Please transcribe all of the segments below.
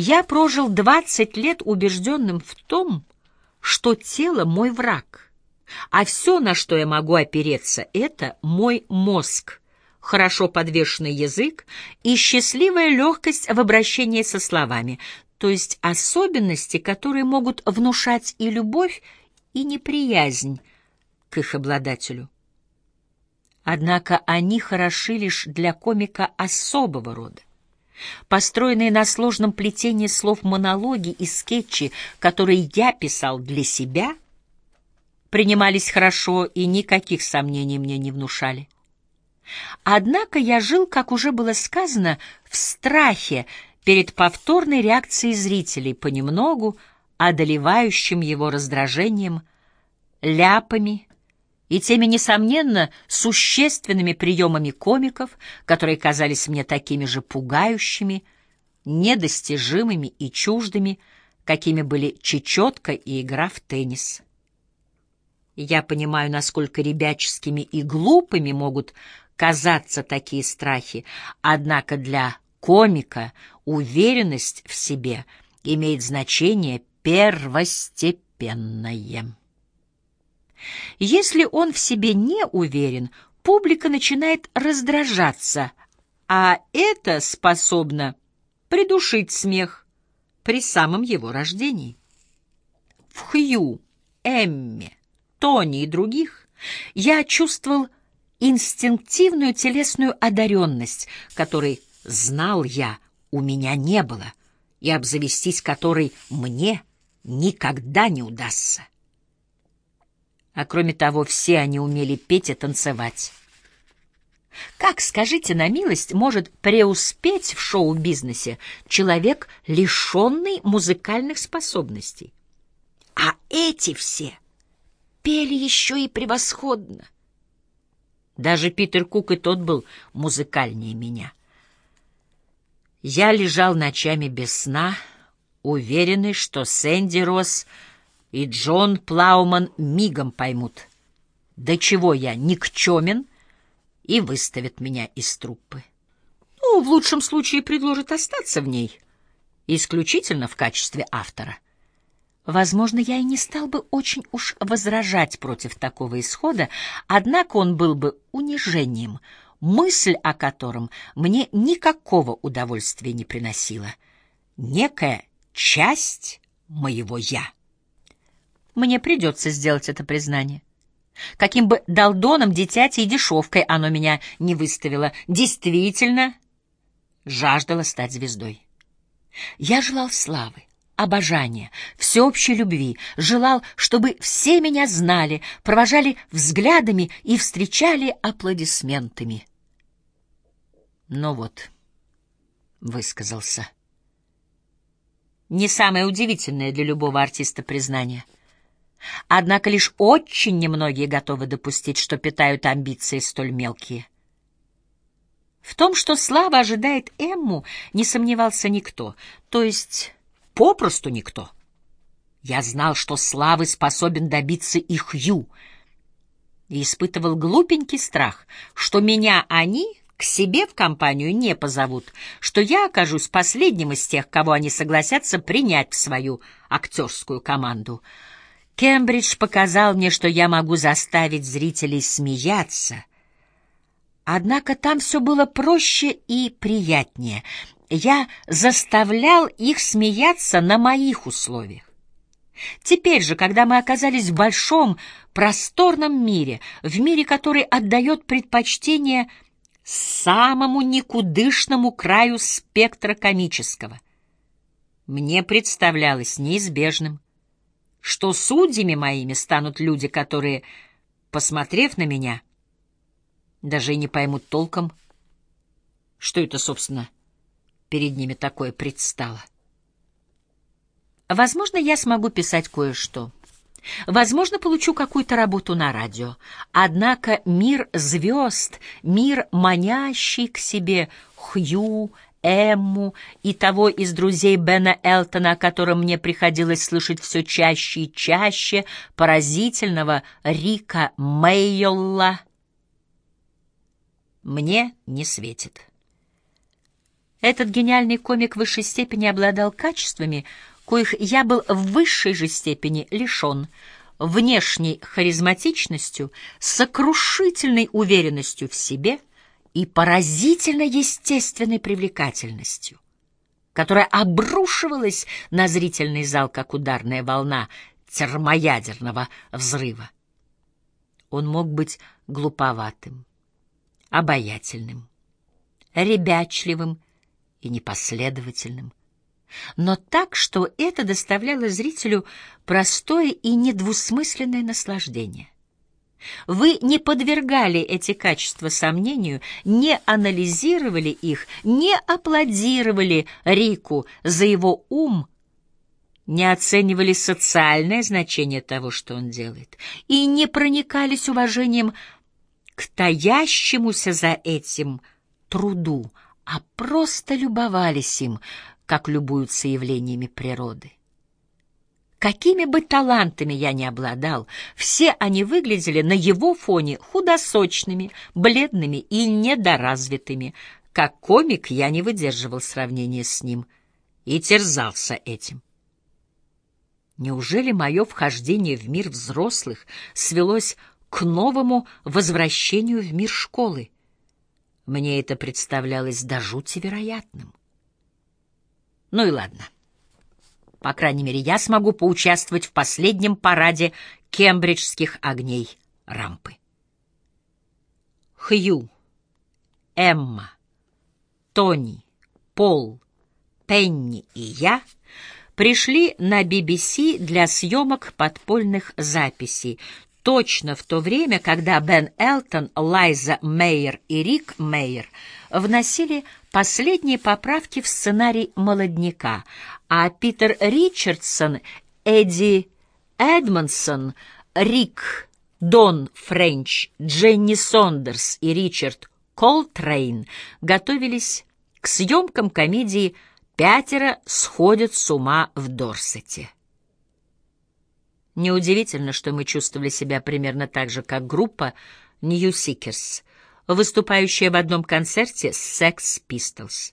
Я прожил двадцать лет убежденным в том, что тело — мой враг, а все, на что я могу опереться, — это мой мозг, хорошо подвешенный язык и счастливая легкость в обращении со словами, то есть особенности, которые могут внушать и любовь, и неприязнь к их обладателю. Однако они хороши лишь для комика особого рода. Построенные на сложном плетении слов монологи и скетчи, которые я писал для себя, принимались хорошо и никаких сомнений мне не внушали. Однако я жил, как уже было сказано, в страхе перед повторной реакцией зрителей, понемногу одолевающим его раздражением, ляпами и теми, несомненно, существенными приемами комиков, которые казались мне такими же пугающими, недостижимыми и чуждыми, какими были чечетка и игра в теннис. Я понимаю, насколько ребяческими и глупыми могут казаться такие страхи, однако для комика уверенность в себе имеет значение первостепенное. Если он в себе не уверен, публика начинает раздражаться, а это способно придушить смех при самом его рождении. В Хью, Эмме, Тони и других я чувствовал инстинктивную телесную одаренность, которой, знал я, у меня не было, и обзавестись которой мне никогда не удастся. А кроме того, все они умели петь и танцевать. Как, скажите на милость, может преуспеть в шоу-бизнесе человек, лишенный музыкальных способностей? А эти все пели еще и превосходно. Даже Питер Кук и тот был музыкальнее меня. Я лежал ночами без сна, уверенный, что Сэнди Росс и Джон Плауман мигом поймут, до чего я никчемен, и выставят меня из труппы. Ну, в лучшем случае предложат остаться в ней, исключительно в качестве автора. Возможно, я и не стал бы очень уж возражать против такого исхода, однако он был бы унижением, мысль о котором мне никакого удовольствия не приносила. Некая часть моего «я». Мне придется сделать это признание. Каким бы долдоном, дитятей и дешевкой оно меня не выставило, действительно жаждало стать звездой. Я желал славы, обожания, всеобщей любви, желал, чтобы все меня знали, провожали взглядами и встречали аплодисментами. Но вот, высказался. Не самое удивительное для любого артиста признание — Однако лишь очень немногие готовы допустить, что питают амбиции столь мелкие. В том, что слава ожидает Эмму, не сомневался никто, то есть попросту никто. Я знал, что славы способен добиться и Хью, и испытывал глупенький страх, что меня они к себе в компанию не позовут, что я окажусь последним из тех, кого они согласятся принять в свою актерскую команду — Кембридж показал мне, что я могу заставить зрителей смеяться. Однако там все было проще и приятнее. Я заставлял их смеяться на моих условиях. Теперь же, когда мы оказались в большом, просторном мире, в мире, который отдает предпочтение самому никудышному краю спектра комического, мне представлялось неизбежным, что судьями моими станут люди, которые, посмотрев на меня, даже и не поймут толком, что это, собственно, перед ними такое предстало. Возможно, я смогу писать кое-что. Возможно, получу какую-то работу на радио. Однако мир звезд, мир, манящий к себе Хью, Эмму и того из друзей Бена Элтона, о котором мне приходилось слышать все чаще и чаще, поразительного Рика Мейолла, мне не светит. Этот гениальный комик в высшей степени обладал качествами, коих я был в высшей же степени лишен, внешней харизматичностью, сокрушительной уверенностью в себе и поразительно естественной привлекательностью, которая обрушивалась на зрительный зал, как ударная волна термоядерного взрыва. Он мог быть глуповатым, обаятельным, ребячливым и непоследовательным, но так, что это доставляло зрителю простое и недвусмысленное наслаждение. Вы не подвергали эти качества сомнению, не анализировали их, не аплодировали Рику за его ум, не оценивали социальное значение того, что он делает, и не проникались уважением к таящемуся за этим труду, а просто любовались им, как любуются явлениями природы. Какими бы талантами я ни обладал, все они выглядели на его фоне худосочными, бледными и недоразвитыми. Как комик я не выдерживал сравнения с ним и терзался этим. Неужели мое вхождение в мир взрослых свелось к новому возвращению в мир школы? Мне это представлялось до жути вероятным. Ну и ладно. По крайней мере, я смогу поучаствовать в последнем параде кембриджских огней рампы. Хью, Эмма, Тони, Пол, Пенни и я пришли на BBC для съемок подпольных записей, точно в то время, когда Бен Элтон, Лайза Мейер и Рик Мейер вносили последние поправки в сценарий «Молодняка», а Питер Ричардсон, Эдди Эдмонсон, Рик, Дон Френч, Дженни Сондерс и Ричард Колтрейн готовились к съемкам комедии «Пятеро сходят с ума в Дорсете». Неудивительно, что мы чувствовали себя примерно так же, как группа New Seekers, выступающая в одном концерте с Sex Pistols.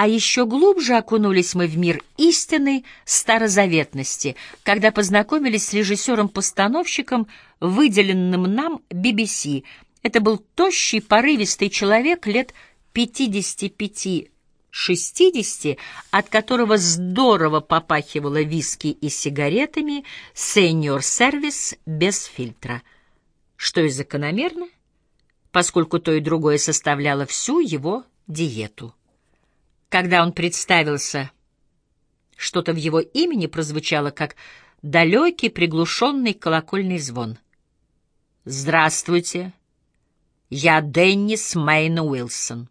А еще глубже окунулись мы в мир истинной старозаветности, когда познакомились с режиссером-постановщиком, выделенным нам BBC. Это был тощий, порывистый человек лет 55 60, от которого здорово попахивало виски и сигаретами, сеньор-сервис без фильтра. Что и закономерно, поскольку то и другое составляло всю его диету. Когда он представился, что-то в его имени прозвучало, как далекий приглушенный колокольный звон. «Здравствуйте, я Деннис Мэйн Уилсон».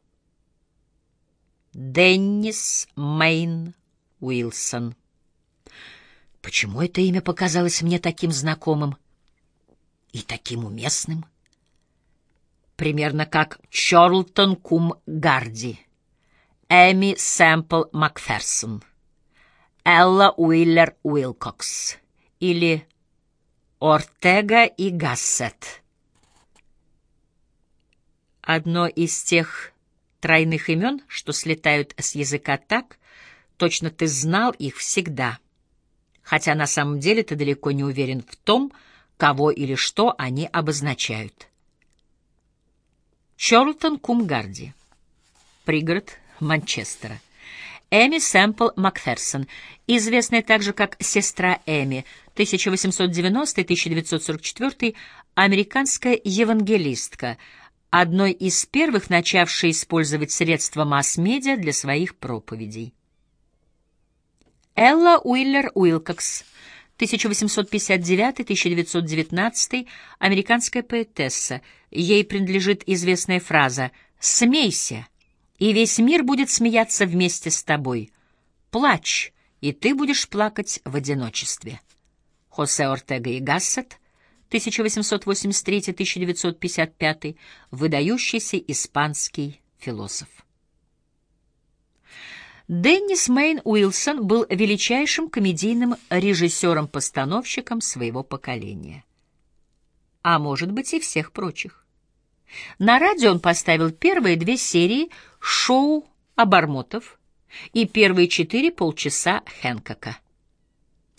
Деннис Мэйн Уилсон. Почему это имя показалось мне таким знакомым и таким уместным? Примерно как Чорлтон Кум Гарди, Эми Сэмпл Макферсон, Элла Уиллер Уилкокс или Ортега и Гассет. Одно из тех тройных имен, что слетают с языка так, точно ты знал их всегда, хотя на самом деле ты далеко не уверен в том, кого или что они обозначают. Чорлтон Кумгарди, пригород Манчестера. Эми Сэмпл Макферсон, известная также как «Сестра Эми», 1890-1944, американская евангелистка — одной из первых начавшей использовать средства масс-медиа для своих проповедей. Элла Уиллер Уилкокс, 1859-1919, американская поэтесса. Ей принадлежит известная фраза «Смейся, и весь мир будет смеяться вместе с тобой. Плачь, и ты будешь плакать в одиночестве». Хосе Ортега и Гассет – 1883-1955, выдающийся испанский философ. Деннис Мэйн Уилсон был величайшим комедийным режиссером-постановщиком своего поколения. А может быть и всех прочих. На радио он поставил первые две серии шоу Обормотов и первые четыре полчаса Хэнкока.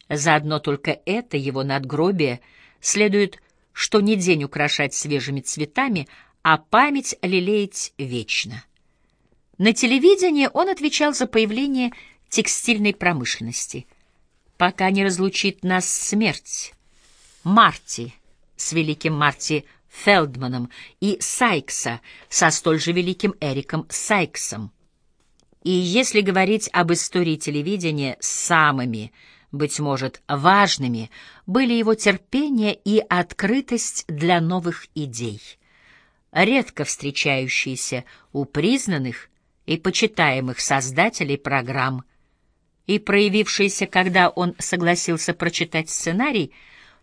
Заодно только это его надгробие следует что не день украшать свежими цветами, а память лелеять вечно. На телевидении он отвечал за появление текстильной промышленности. «Пока не разлучит нас смерть». Марти с великим Марти Фелдманом и Сайкса со столь же великим Эриком Сайксом. И если говорить об истории телевидения самыми быть может, важными были его терпение и открытость для новых идей, редко встречающиеся у признанных и почитаемых создателей программ, и проявившиеся, когда он согласился прочитать сценарий,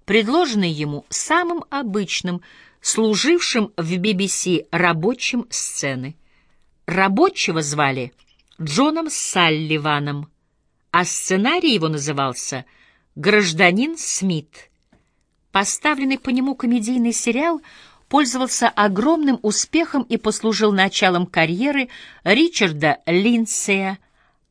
предложенный ему самым обычным, служившим в BBC рабочим сцены. Рабочего звали Джоном Салливаном, а сценарий его назывался «Гражданин Смит». Поставленный по нему комедийный сериал пользовался огромным успехом и послужил началом карьеры Ричарда Линдсея,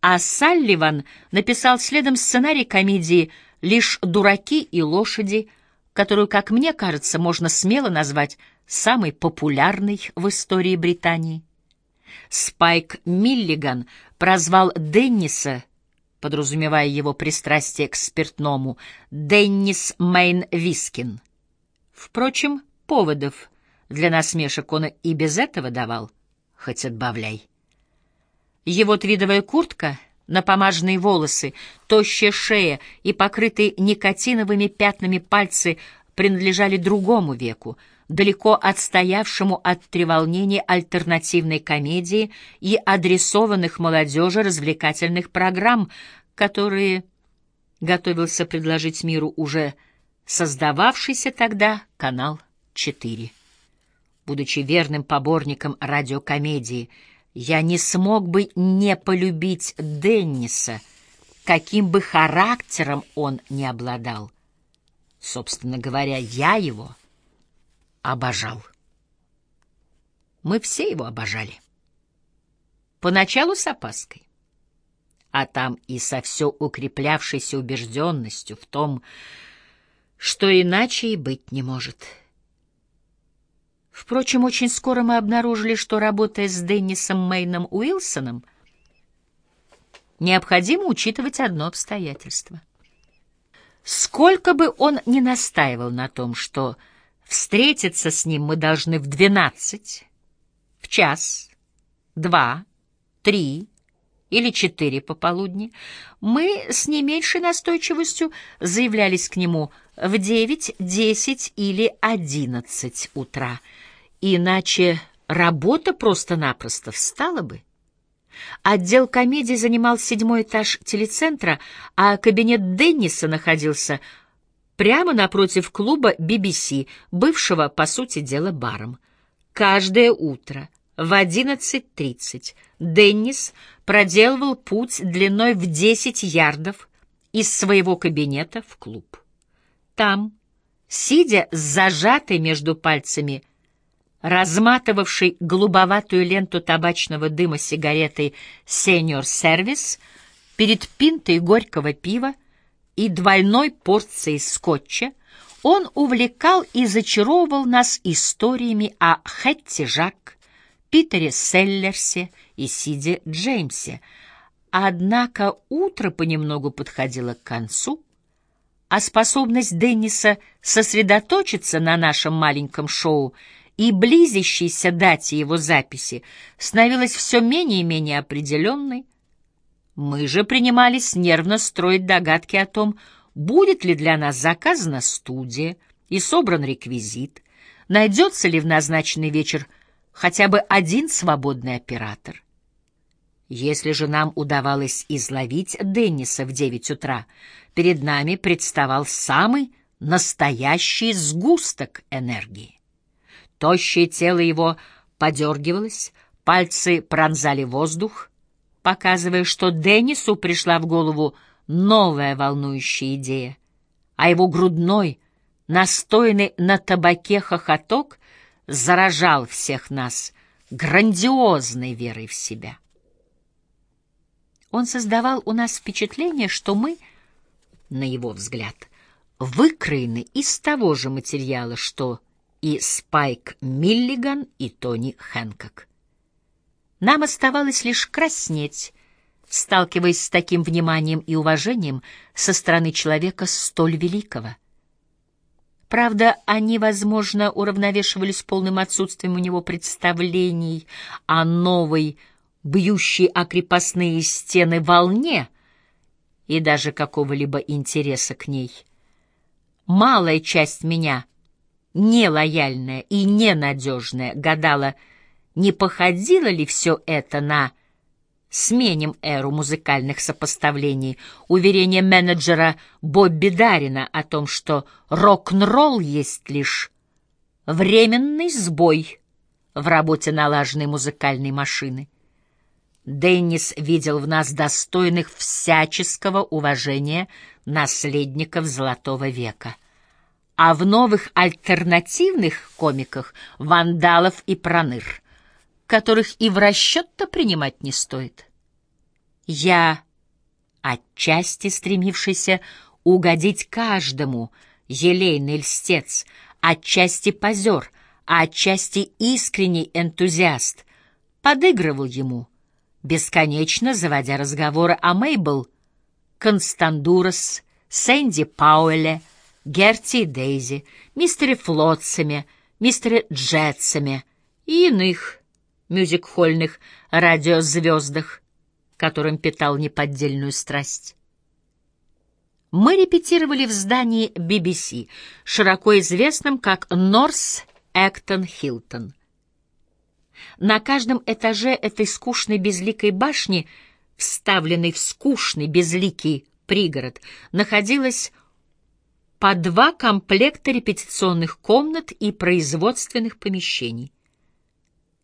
а Салливан написал следом сценарий комедии «Лишь дураки и лошади», которую, как мне кажется, можно смело назвать самой популярной в истории Британии. Спайк Миллиган прозвал Денниса подразумевая его пристрастие к спиртному, Деннис Мейн Вискин. Впрочем, поводов для насмешек он и без этого давал, хоть отбавляй. Его твидовая куртка, напомаженные волосы, тощая шея и покрытые никотиновыми пятнами пальцы принадлежали другому веку, далеко отстоявшему от треволнения альтернативной комедии и адресованных молодежи развлекательных программ, которые готовился предложить миру уже создававшийся тогда канал 4. Будучи верным поборником радиокомедии, я не смог бы не полюбить Денниса, каким бы характером он ни обладал. Собственно говоря, я его обожал. Мы все его обожали. Поначалу с опаской, а там и со все укреплявшейся убежденностью в том, что иначе и быть не может. Впрочем, очень скоро мы обнаружили, что, работая с Деннисом Мейном Уилсоном, необходимо учитывать одно обстоятельство. Сколько бы он ни настаивал на том, что Встретиться с ним мы должны в двенадцать, в час, два, три или четыре пополудни. Мы с не меньшей настойчивостью заявлялись к нему в девять, десять или одиннадцать утра. Иначе работа просто-напросто встала бы. Отдел комедии занимал седьмой этаж телецентра, а кабинет Денниса находился прямо напротив клуба BBC, бывшего, по сути дела, баром. Каждое утро в 11.30 Деннис проделывал путь длиной в 10 ярдов из своего кабинета в клуб. Там, сидя с зажатой между пальцами, разматывавшей голубоватую ленту табачного дыма сигаретой «Сеньор Сервис», перед пинтой горького пива, и двойной порцией скотча он увлекал и зачаровывал нас историями о Хэтти Жак, Питере Селлерсе и Сиде Джеймсе. Однако утро понемногу подходило к концу, а способность Денниса сосредоточиться на нашем маленьком шоу и близящейся дате его записи становилась все менее и менее определенной, мы же принимались нервно строить догадки о том, будет ли для нас заказана студия и собран реквизит, найдется ли в назначенный вечер хотя бы один свободный оператор. Если же нам удавалось изловить Денниса в девять утра, перед нами представал самый настоящий сгусток энергии. Тощее тело его подергивалось, пальцы пронзали воздух — показывая, что Деннису пришла в голову новая волнующая идея, а его грудной, настойный на табаке хохоток заражал всех нас грандиозной верой в себя. Он создавал у нас впечатление, что мы, на его взгляд, выкроены из того же материала, что и Спайк Миллиган, и Тони Хэнкок. Нам оставалось лишь краснеть, сталкиваясь с таким вниманием и уважением со стороны человека столь великого. Правда, они, возможно, уравновешивались полным отсутствием у него представлений о новой бьющей о крепостные стены волне и даже какого-либо интереса к ней. Малая часть меня, нелояльная и ненадежная, гадала, не походило ли все это на сменим эру музыкальных сопоставлений, уверение менеджера Бобби Дарина о том, что рок-н-ролл есть лишь временный сбой в работе налаженной музыкальной машины. Деннис видел в нас достойных всяческого уважения наследников Золотого века, а в новых альтернативных комиках — вандалов и проныр, которых и в расчет-то принимать не стоит. Я, отчасти стремившийся угодить каждому, елейный льстец, отчасти позер, а отчасти искренний энтузиаст, подыгрывал ему — бесконечно заводя разговоры о Мейбл, Констандурас, Сэнди Пауэле, Герти и Дейзи, мистере Флотсами, мистере Джетсами и иных мюзик-хольных радиозвездах, которым питал неподдельную страсть. Мы репетировали в здании BBC, широко известном как Норс Эктон Хилтон. На каждом этаже этой скучной безликой башни, вставленной в скучный безликий пригород, находилось по два комплекта репетиционных комнат и производственных помещений.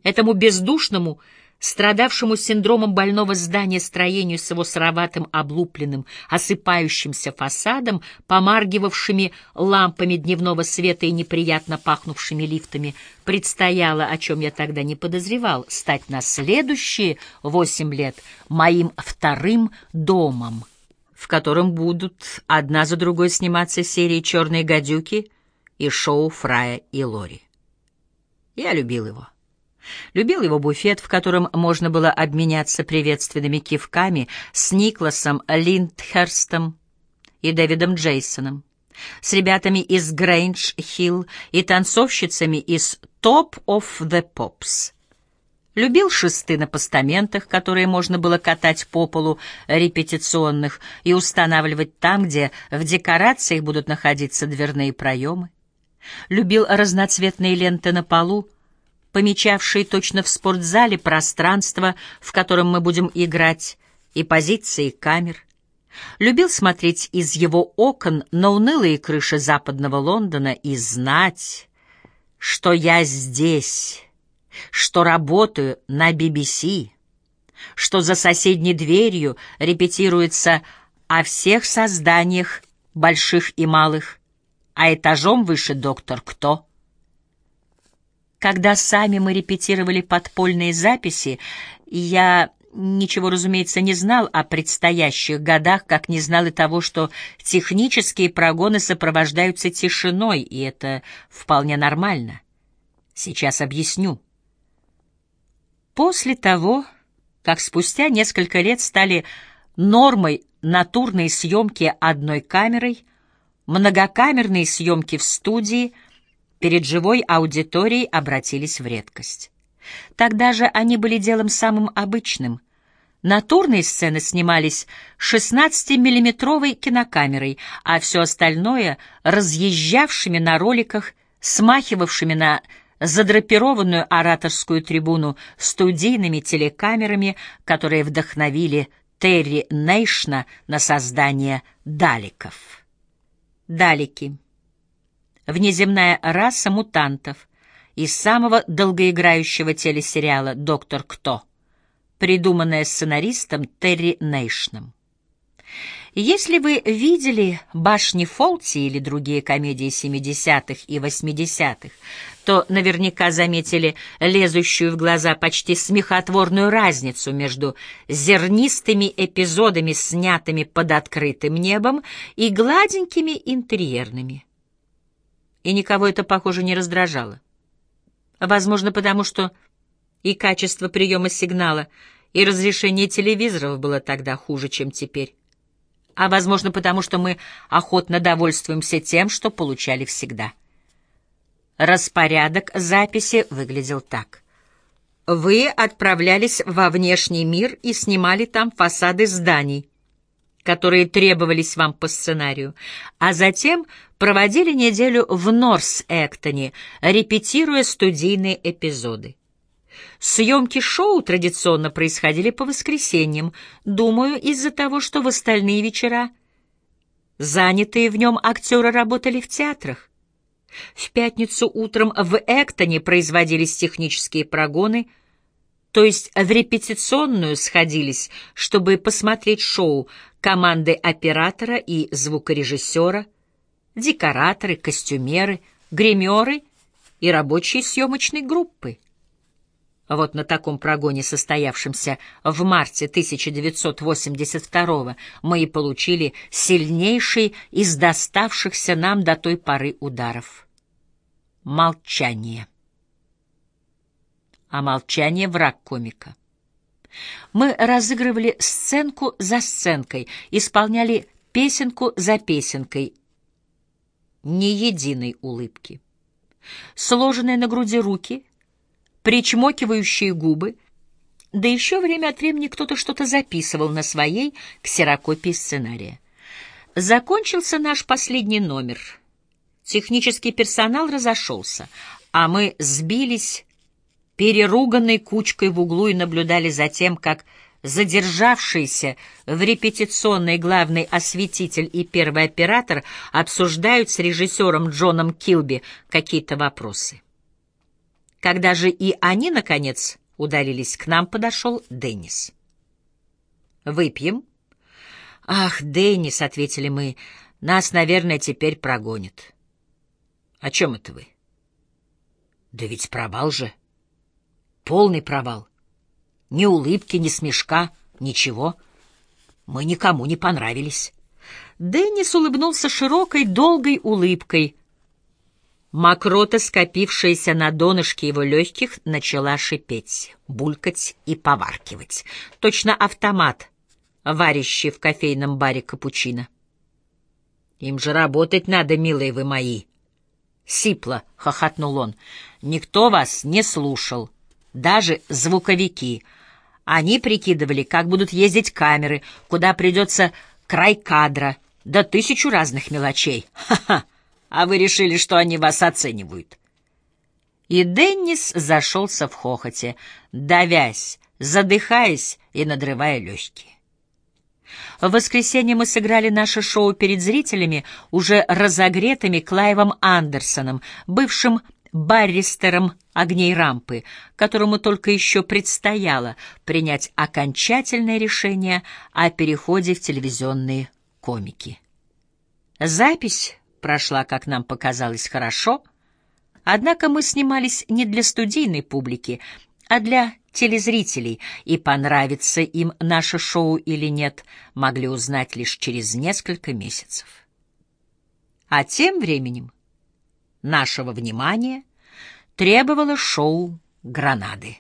Этому бездушному, страдавшему синдромом больного здания строению с его сыроватым облупленным, осыпающимся фасадом, помаргивавшими лампами дневного света и неприятно пахнувшими лифтами, предстояло, о чем я тогда не подозревал, стать на следующие восемь лет моим вторым домом, в котором будут одна за другой сниматься серии «Черные гадюки» и шоу Фрая и Лори. Я любил его. Любил его буфет, в котором можно было обменяться приветственными кивками с Никласом Линдхерстом и Дэвидом Джейсоном, с ребятами из Грейндж-Хилл и танцовщицами из Top of the Pops. Любил шесты на постаментах, которые можно было катать по полу репетиционных и устанавливать там, где в декорациях будут находиться дверные проемы. Любил разноцветные ленты на полу, помечавшие точно в спортзале пространство, в котором мы будем играть, и позиции камер. Любил смотреть из его окон на унылые крыши западного Лондона и знать, что я здесь, что работаю на BBC, что за соседней дверью репетируется о всех созданиях, больших и малых, а этажом выше доктор Кто — когда сами мы репетировали подпольные записи, я ничего, разумеется, не знал о предстоящих годах, как не знал и того, что технические прогоны сопровождаются тишиной, и это вполне нормально. Сейчас объясню. После того, как спустя несколько лет стали нормой натурные съемки одной камерой, многокамерные съемки в студии — перед живой аудиторией обратились в редкость. Тогда же они были делом самым обычным. Натурные сцены снимались 16-миллиметровой кинокамерой, а все остальное — разъезжавшими на роликах, смахивавшими на задрапированную ораторскую трибуну студийными телекамерами, которые вдохновили Терри Нейшна на создание «Даликов». «Далики» внеземная раса мутантов из самого долгоиграющего телесериала «Доктор Кто», придуманная сценаристом Терри Нейшном. Если вы видели «Башни Фолти» или другие комедии 70-х и 80-х, то наверняка заметили лезущую в глаза почти смехотворную разницу между зернистыми эпизодами, снятыми под открытым небом, и гладенькими интерьерными. И никого это, похоже, не раздражало. Возможно, потому что и качество приема сигнала, и разрешение телевизоров было тогда хуже, чем теперь а, возможно, потому что мы охотно довольствуемся тем, что получали всегда. Распорядок записи выглядел так. Вы отправлялись во внешний мир и снимали там фасады зданий, которые требовались вам по сценарию, а затем проводили неделю в Норс-Эктоне, репетируя студийные эпизоды. Съемки шоу традиционно происходили по воскресеньям, думаю, из-за того, что в остальные вечера занятые в нем актеры работали в театрах. В пятницу утром в Эктоне производились технические прогоны, то есть в репетиционную сходились, чтобы посмотреть шоу команды оператора и звукорежиссера, декораторы, костюмеры, гримеры и рабочие съемочной группы. Вот на таком прогоне, состоявшемся в марте 1982 мы и получили сильнейший из доставшихся нам до той поры ударов. Молчание. А молчание — враг комика. Мы разыгрывали сценку за сценкой, исполняли песенку за песенкой. Ни единой улыбки. Сложенные на груди руки — причмокивающие губы, да еще время от времени кто-то что-то записывал на своей ксерокопии сценария. Закончился наш последний номер. Технический персонал разошелся, а мы сбились переруганной кучкой в углу и наблюдали за тем, как задержавшийся в репетиционной главный осветитель и первый оператор обсуждают с режиссером Джоном Килби какие-то вопросы. Когда же и они, наконец, удалились, к нам подошел Деннис. «Выпьем?» «Ах, Деннис», — ответили мы, — «нас, наверное, теперь прогонят». «О чем это вы?» «Да ведь провал же. Полный провал. Ни улыбки, ни смешка, ничего. Мы никому не понравились». Деннис улыбнулся широкой, долгой улыбкой — Мокрота, скопившаяся на донышке его легких, начала шипеть, булькать и поваркивать. Точно автомат, варящий в кофейном баре капучино. «Им же работать надо, милые вы мои!» Сипло хохотнул он. «Никто вас не слушал, даже звуковики. Они прикидывали, как будут ездить камеры, куда придется край кадра, да тысячу разных мелочей. Ха-ха!» А вы решили, что они вас оценивают. И Деннис зашелся в хохоте, давясь, задыхаясь и надрывая легкие. В воскресенье мы сыграли наше шоу перед зрителями, уже разогретыми Клайвом Андерсоном, бывшим барристером огней рампы, которому только еще предстояло принять окончательное решение о переходе в телевизионные комики. Запись прошла, как нам показалось, хорошо, однако мы снимались не для студийной публики, а для телезрителей, и понравится им наше шоу или нет, могли узнать лишь через несколько месяцев. А тем временем нашего внимания требовало шоу «Гранады».